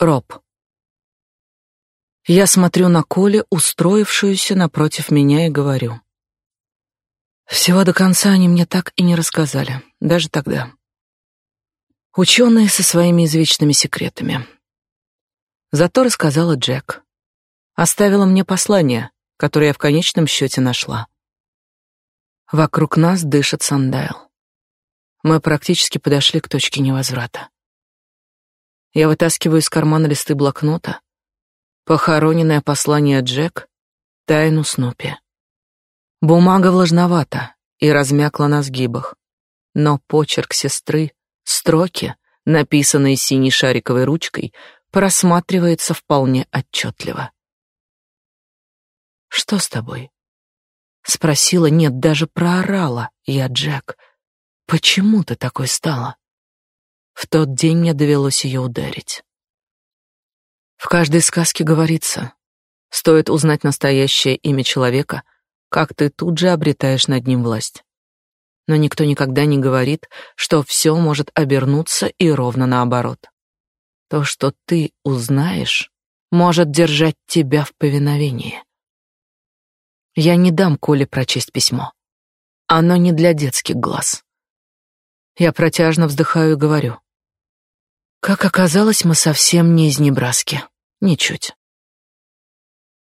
Роб. Я смотрю на Коле, устроившуюся напротив меня, и говорю. Всего до конца они мне так и не рассказали, даже тогда. Ученые со своими извечными секретами. Зато рассказала Джек. Оставила мне послание, которое я в конечном счете нашла. Вокруг нас дышит Сандайл. Мы практически подошли к точке невозврата. Я вытаскиваю из кармана листы блокнота. Похороненное послание Джек, тайну Снупи. Бумага влажновата и размякла на сгибах, но почерк сестры, строки, написанные синей шариковой ручкой, просматривается вполне отчетливо. «Что с тобой?» Спросила, нет, даже проорала я Джек. «Почему ты такой стала?» В тот день мне довелось ее ударить. В каждой сказке говорится, стоит узнать настоящее имя человека, как ты тут же обретаешь над ним власть. Но никто никогда не говорит, что все может обернуться и ровно наоборот. То, что ты узнаешь, может держать тебя в повиновении. Я не дам Коле прочесть письмо. Оно не для детских глаз. Я протяжно вздыхаю и говорю: как оказалось, мы совсем не из Небраски. Ничуть.